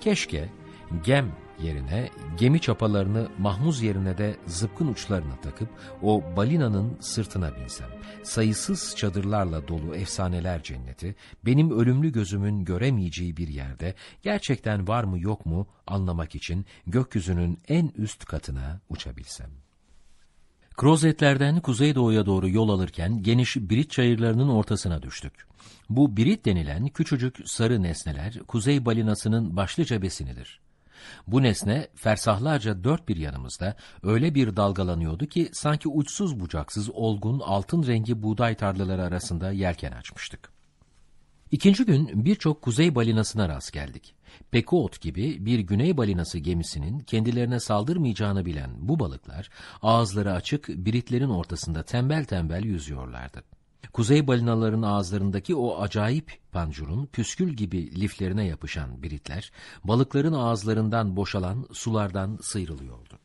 Keşke gem yerine gemi çapalarını mahmuz yerine de zıpkın uçlarına takıp o balinanın sırtına binsem. Sayısız çadırlarla dolu efsaneler cenneti benim ölümlü gözümün göremeyeceği bir yerde gerçekten var mı yok mu anlamak için gökyüzünün en üst katına uçabilsem. Krozetlerden kuzeydoğuya doğru yol alırken geniş Birit çayırlarının ortasına düştük. Bu Birit denilen küçücük sarı nesneler kuzey balinasının başlıca besinidir. Bu nesne fersahlarca dört bir yanımızda öyle bir dalgalanıyordu ki sanki uçsuz bucaksız olgun altın rengi buğday tarlaları arasında yelken açmıştık. İkinci gün birçok kuzey balinasına rast geldik. Pekuot gibi bir güney balinası gemisinin kendilerine saldırmayacağını bilen bu balıklar ağızları açık biritlerin ortasında tembel tembel yüzüyorlardı. Kuzey balinaların ağızlarındaki o acayip pancurun püskül gibi liflerine yapışan biritler, balıkların ağızlarından boşalan sulardan sıyrılıyordu.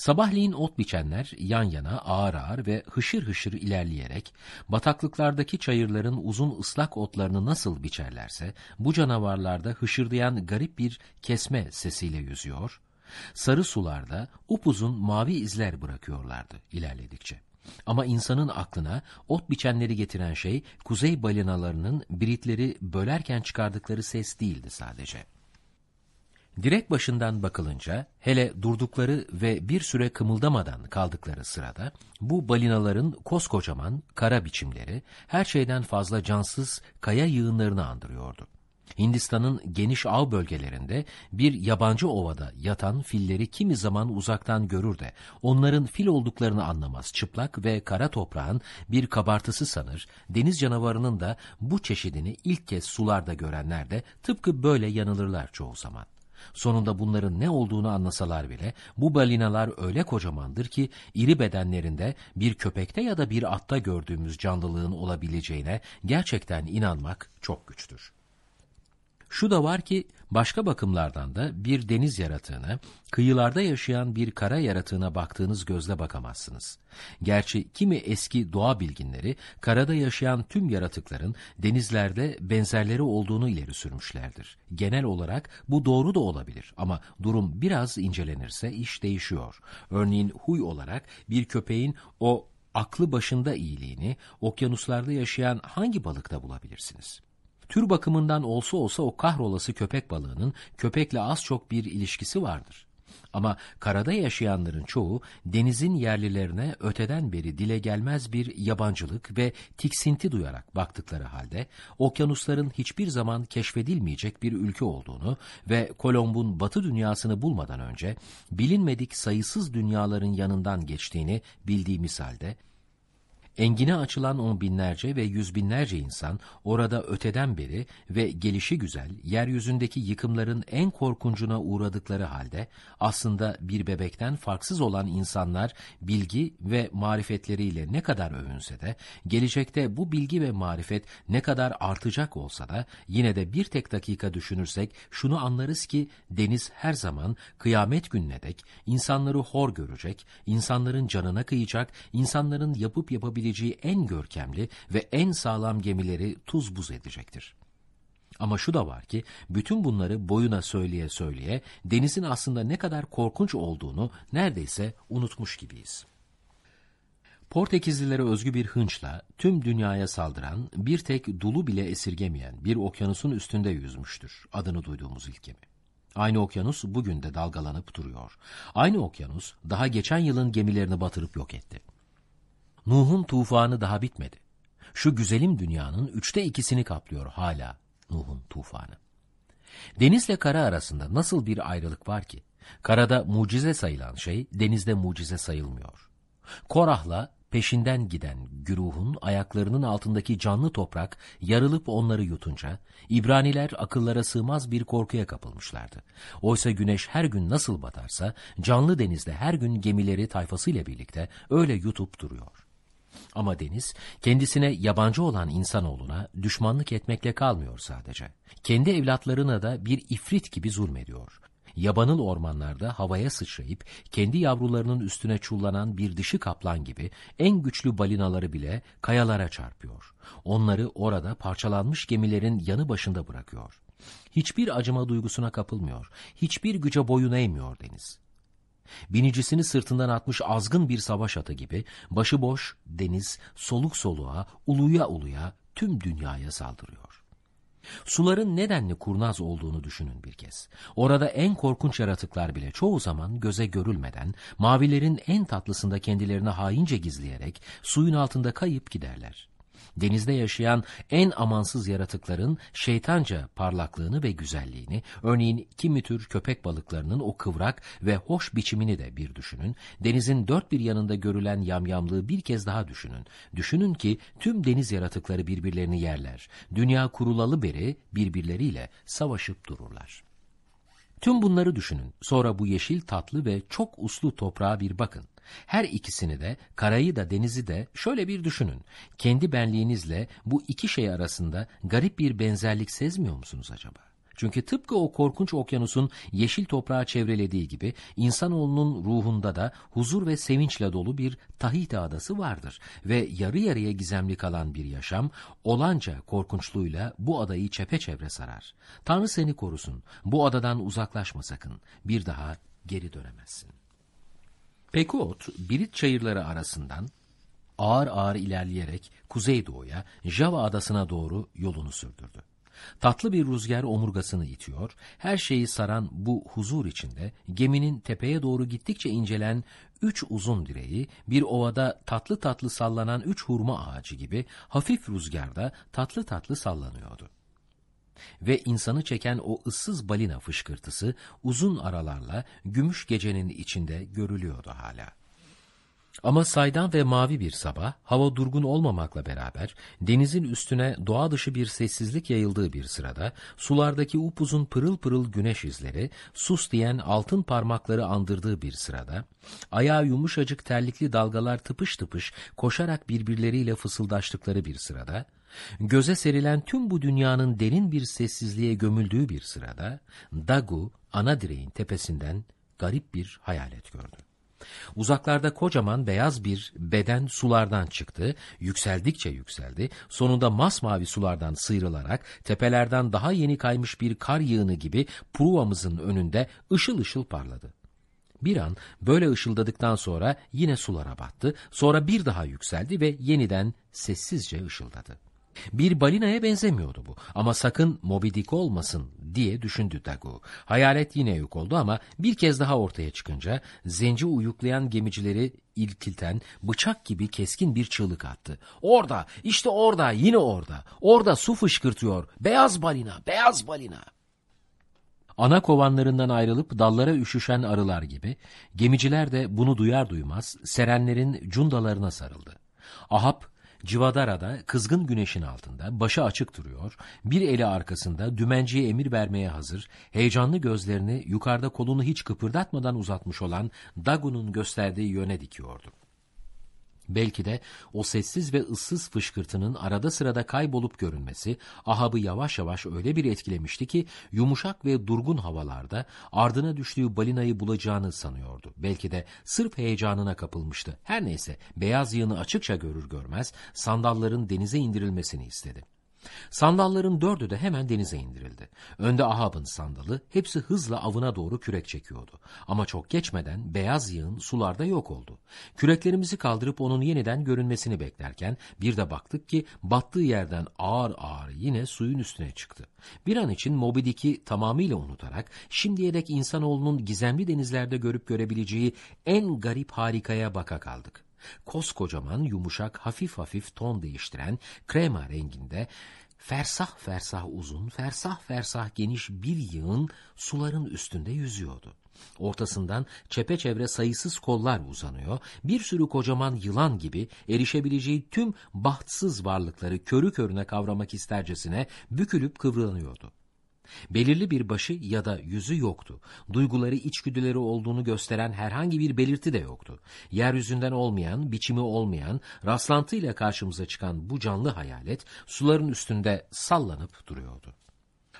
Sabahleyin ot biçenler yan yana ağır ağır ve hışır hışır ilerleyerek bataklıklardaki çayırların uzun ıslak otlarını nasıl biçerlerse bu canavarlarda hışırdayan garip bir kesme sesiyle yüzüyor, sarı sularda upuzun mavi izler bırakıyorlardı ilerledikçe. Ama insanın aklına ot biçenleri getiren şey kuzey balinalarının biritleri bölerken çıkardıkları ses değildi sadece. Direk başından bakılınca hele durdukları ve bir süre kımıldamadan kaldıkları sırada bu balinaların koskocaman kara biçimleri her şeyden fazla cansız kaya yığınlarını andırıyordu. Hindistan'ın geniş av bölgelerinde bir yabancı ovada yatan filleri kimi zaman uzaktan görür de onların fil olduklarını anlamaz çıplak ve kara toprağın bir kabartısı sanır, deniz canavarının da bu çeşidini ilk kez sularda görenler de tıpkı böyle yanılırlar çoğu zaman. Sonunda bunların ne olduğunu anlasalar bile bu balinalar öyle kocamandır ki iri bedenlerinde bir köpekte ya da bir atta gördüğümüz canlılığın olabileceğine gerçekten inanmak çok güçtür. Şu da var ki başka bakımlardan da bir deniz yaratığına, kıyılarda yaşayan bir kara yaratığına baktığınız gözle bakamazsınız. Gerçi kimi eski doğa bilginleri karada yaşayan tüm yaratıkların denizlerde benzerleri olduğunu ileri sürmüşlerdir. Genel olarak bu doğru da olabilir ama durum biraz incelenirse iş değişiyor. Örneğin huy olarak bir köpeğin o aklı başında iyiliğini okyanuslarda yaşayan hangi balıkta bulabilirsiniz? Tür bakımından olsa olsa o kahrolası köpek balığının köpekle az çok bir ilişkisi vardır. Ama karada yaşayanların çoğu denizin yerlilerine öteden beri dile gelmez bir yabancılık ve tiksinti duyarak baktıkları halde okyanusların hiçbir zaman keşfedilmeyecek bir ülke olduğunu ve Kolomb'un batı dünyasını bulmadan önce bilinmedik sayısız dünyaların yanından geçtiğini bildiğimiz halde Engine açılan on binlerce ve yüz binlerce insan orada öteden beri ve gelişi güzel, yeryüzündeki yıkımların en korkuncuna uğradıkları halde aslında bir bebekten farksız olan insanlar bilgi ve marifetleriyle ne kadar övünse de, gelecekte bu bilgi ve marifet ne kadar artacak olsa da yine de bir tek dakika düşünürsek şunu anlarız ki deniz her zaman kıyamet gününe dek insanları hor görecek, insanların canına kıyacak, insanların yapıp yapabileceği yapabileceği en görkemli ve en sağlam gemileri tuz buz edecektir. Ama şu da var ki bütün bunları boyuna söyleye söyleye denizin aslında ne kadar korkunç olduğunu neredeyse unutmuş gibiyiz. Portekizlilere özgü bir hınçla tüm dünyaya saldıran, bir tek dulu bile esirgemeyen bir okyanusun üstünde yüzmüştür adını duyduğumuz ilk gemi. Aynı okyanus bugün de dalgalanıp duruyor. Aynı okyanus daha geçen yılın gemilerini batırıp yok etti. Nuh'un tufanı daha bitmedi. Şu güzelim dünyanın üçte ikisini kaplıyor hala Nuh'un tufanı. Denizle kara arasında nasıl bir ayrılık var ki? Karada mucize sayılan şey denizde mucize sayılmıyor. Korah'la peşinden giden güruhun ayaklarının altındaki canlı toprak yarılıp onları yutunca, İbraniler akıllara sığmaz bir korkuya kapılmışlardı. Oysa güneş her gün nasıl batarsa, canlı denizde her gün gemileri tayfasıyla birlikte öyle yutup duruyor. Ama deniz kendisine yabancı olan insanoğluna düşmanlık etmekle kalmıyor sadece. Kendi evlatlarına da bir ifrit gibi zulmediyor. Yabanıl ormanlarda havaya sıçrayıp kendi yavrularının üstüne çullanan bir dişi kaplan gibi en güçlü balinaları bile kayalara çarpıyor. Onları orada parçalanmış gemilerin yanı başında bırakıyor. Hiçbir acıma duygusuna kapılmıyor, hiçbir güce boyun eğmiyor deniz. Binicisini sırtından atmış azgın bir savaş atı gibi başıboş deniz soluk soluğa, uluya uluya tüm dünyaya saldırıyor. Suların nedenli kurnaz olduğunu düşünün bir kez. Orada en korkunç yaratıklar bile çoğu zaman göze görülmeden, mavilerin en tatlısında kendilerini haince gizleyerek suyun altında kayıp giderler denizde yaşayan en amansız yaratıkların şeytanca parlaklığını ve güzelliğini, örneğin kimi tür köpek balıklarının o kıvrak ve hoş biçimini de bir düşünün, denizin dört bir yanında görülen yamyamlığı bir kez daha düşünün. Düşünün ki tüm deniz yaratıkları birbirlerini yerler. Dünya kurulalı beri birbirleriyle savaşıp dururlar. Tüm bunları düşünün. Sonra bu yeşil tatlı ve çok uslu toprağa bir bakın. Her ikisini de, karayı da denizi de şöyle bir düşünün. Kendi benliğinizle bu iki şey arasında garip bir benzerlik sezmiyor musunuz acaba? Çünkü tıpkı o korkunç okyanusun yeşil toprağı çevrelediği gibi insanoğlunun ruhunda da huzur ve sevinçle dolu bir Tahiti adası vardır ve yarı yarıya gizemli kalan bir yaşam olanca korkunçluğuyla bu adayı çepeçevre sarar. Tanrı seni korusun. Bu adadan uzaklaşma sakın. Bir daha geri dönemezsin. Pekuot, Birit çayırları arasından ağır ağır ilerleyerek kuzeydoğuya, Java adasına doğru yolunu sürdürdü. Tatlı bir rüzgar omurgasını itiyor, her şeyi saran bu huzur içinde geminin tepeye doğru gittikçe incelen üç uzun direği, bir ovada tatlı tatlı sallanan üç hurma ağacı gibi hafif rüzgarda tatlı tatlı sallanıyordu ve insanı çeken o ıssız balina fışkırtısı uzun aralarla gümüş gecenin içinde görülüyordu hala. Ama saydan ve mavi bir sabah, hava durgun olmamakla beraber, denizin üstüne doğa dışı bir sessizlik yayıldığı bir sırada, sulardaki upuzun pırıl pırıl güneş izleri, sus diyen altın parmakları andırdığı bir sırada, ayağı yumuşacık terlikli dalgalar tıpış tıpış koşarak birbirleriyle fısıldaştıkları bir sırada, Göze serilen tüm bu dünyanın derin bir sessizliğe gömüldüğü bir sırada Dagu ana direğin tepesinden garip bir hayalet gördü. Uzaklarda kocaman beyaz bir beden sulardan çıktı, yükseldikçe yükseldi, sonunda masmavi sulardan sıyrılarak tepelerden daha yeni kaymış bir kar yığını gibi pruvamızın önünde ışıl ışıl parladı. Bir an böyle ışıldadıktan sonra yine sulara battı, sonra bir daha yükseldi ve yeniden sessizce ışıldadı. Bir balinaya benzemiyordu bu ama sakın Moby Dick olmasın diye düşündü Dagu. Hayalet yine yok oldu ama bir kez daha ortaya çıkınca zenci uyuklayan gemicileri ilkilten bıçak gibi keskin bir çığlık attı. Orada, işte orada, yine orada. Orada su fışkırtıyor. Beyaz balina, beyaz balina. Ana kovanlarından ayrılıp dallara üşüşen arılar gibi gemiciler de bunu duyar duymaz serenlerin cundalarına sarıldı. Ahab Civadara'da kızgın güneşin altında başı açık duruyor, bir eli arkasında dümenciye emir vermeye hazır, heyecanlı gözlerini yukarıda kolunu hiç kıpırdatmadan uzatmış olan Dagu'nun gösterdiği yöne dikiyordu. Belki de o sessiz ve ıssız fışkırtının arada sırada kaybolup görünmesi Ahab'ı yavaş yavaş öyle bir etkilemişti ki yumuşak ve durgun havalarda ardına düştüğü balinayı bulacağını sanıyordu. Belki de sırf heyecanına kapılmıştı. Her neyse beyaz yığını açıkça görür görmez sandalların denize indirilmesini istedi. Sandalların dördü de hemen denize indirildi. Önde Ahab'ın sandalı, hepsi hızla avına doğru kürek çekiyordu. Ama çok geçmeden beyaz yığın sularda yok oldu. Küreklerimizi kaldırıp onun yeniden görünmesini beklerken bir de baktık ki battığı yerden ağır ağır yine suyun üstüne çıktı. Bir an için Moby Dick'i tamamıyla unutarak şimdiye dek insanoğlunun gizemli denizlerde görüp görebileceği en garip harikaya baka kaldık. Koskocaman, yumuşak, hafif hafif ton değiştiren krema renginde fersah fersah uzun, fersah fersah geniş bir yığın suların üstünde yüzüyordu. Ortasından çepeçevre sayısız kollar uzanıyor, bir sürü kocaman yılan gibi erişebileceği tüm bahtsız varlıkları körü körüne kavramak istercesine bükülüp kıvranıyordu. Belirli bir başı ya da yüzü yoktu. Duyguları, içgüdüleri olduğunu gösteren herhangi bir belirti de yoktu. Yeryüzünden olmayan, biçimi olmayan, rastlantıyla karşımıza çıkan bu canlı hayalet suların üstünde sallanıp duruyordu.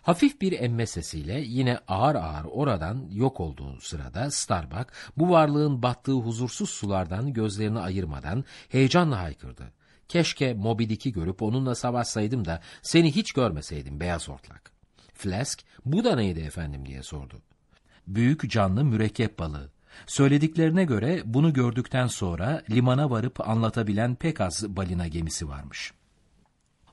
Hafif bir emme sesiyle yine ağır ağır oradan yok olduğu sırada Starbuck bu varlığın battığı huzursuz sulardan gözlerini ayırmadan heyecanla haykırdı. Keşke Moby Dick'i görüp onunla savaşsaydım da seni hiç görmeseydim beyaz ortlak. Flask, bu da neydi efendim diye sordu. Büyük canlı mürekkep balığı. Söylediklerine göre bunu gördükten sonra limana varıp anlatabilen pek az balina gemisi varmış.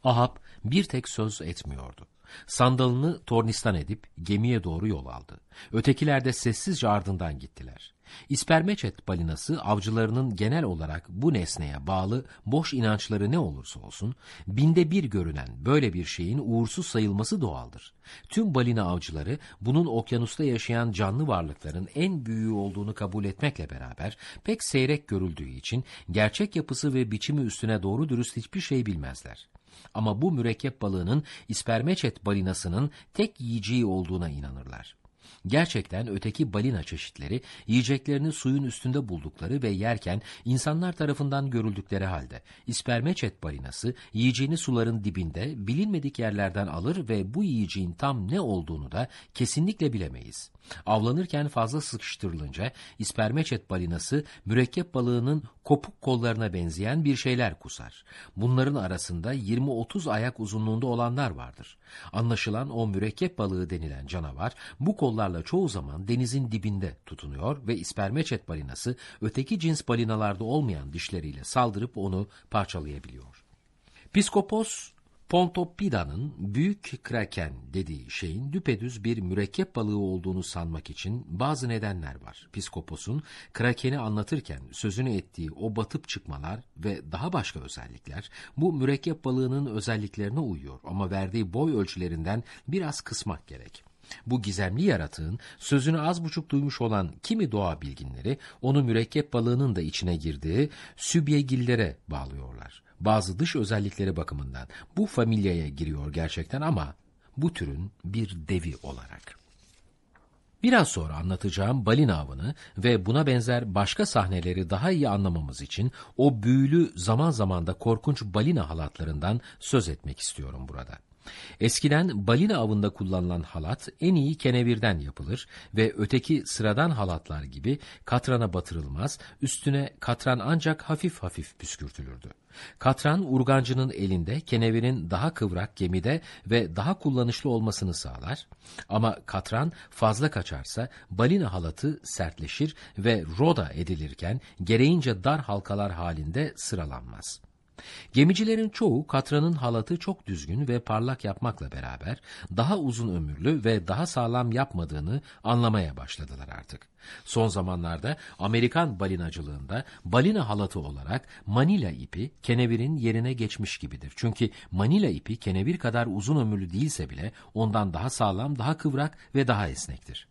Ahab bir tek söz etmiyordu. Sandalını tornistan edip gemiye doğru yol aldı. Ötekiler de sessizce ardından gittiler. İspermeçet balinası avcılarının genel olarak bu nesneye bağlı boş inançları ne olursa olsun, binde bir görünen böyle bir şeyin uğursuz sayılması doğaldır. Tüm balina avcıları bunun okyanusta yaşayan canlı varlıkların en büyüğü olduğunu kabul etmekle beraber pek seyrek görüldüğü için gerçek yapısı ve biçimi üstüne doğru dürüst hiçbir şey bilmezler. Ama bu mürekkep balığının ispermeçet balinasının tek yiyeceği olduğuna inanırlar. Gerçekten öteki balina çeşitleri yiyeceklerini suyun üstünde buldukları ve yerken insanlar tarafından görüldükleri halde ispermeçet balinası yiyeceğini suların dibinde bilinmedik yerlerden alır ve bu yiyeceğin tam ne olduğunu da kesinlikle bilemeyiz. Avlanırken fazla sıkıştırılınca ispermeçet balinası mürekkep balığının kopuk kollarına benzeyen bir şeyler kusar. Bunların arasında 20-30 ayak uzunluğunda olanlar vardır. Anlaşılan o mürekkep balığı denilen canavar bu kollarla çoğu zaman denizin dibinde tutunuyor ve ispermeçet balinası öteki cins balinalarda olmayan dişleriyle saldırıp onu parçalayabiliyor. Piskopos Pontopida'nın büyük kraken dediği şeyin düpedüz bir mürekkep balığı olduğunu sanmak için bazı nedenler var. Piskopos'un krakeni anlatırken sözünü ettiği o batıp çıkmalar ve daha başka özellikler bu mürekkep balığının özelliklerine uyuyor ama verdiği boy ölçülerinden biraz kısmak gerek. Bu gizemli yaratığın sözünü az buçuk duymuş olan kimi doğa bilginleri onu mürekkep balığının da içine girdiği sübyegillere bağlıyorlar bazı dış özellikleri bakımından bu familyaya giriyor gerçekten ama bu türün bir devi olarak. Biraz sonra anlatacağım balina avını ve buna benzer başka sahneleri daha iyi anlamamız için o büyülü zaman zaman da korkunç balina halatlarından söz etmek istiyorum burada. Eskiden balina avında kullanılan halat en iyi kenevirden yapılır ve öteki sıradan halatlar gibi katrana batırılmaz, üstüne katran ancak hafif hafif püskürtülürdü. Katran urgancının elinde kenevirin daha kıvrak gemide ve daha kullanışlı olmasını sağlar ama katran fazla kaçarsa balina halatı sertleşir ve roda edilirken gereğince dar halkalar halinde sıralanmaz. Gemicilerin çoğu katranın halatı çok düzgün ve parlak yapmakla beraber daha uzun ömürlü ve daha sağlam yapmadığını anlamaya başladılar artık. Son zamanlarda Amerikan balinacılığında balina halatı olarak manila ipi kenevirin yerine geçmiş gibidir. Çünkü manila ipi kenevir kadar uzun ömürlü değilse bile ondan daha sağlam, daha kıvrak ve daha esnektir.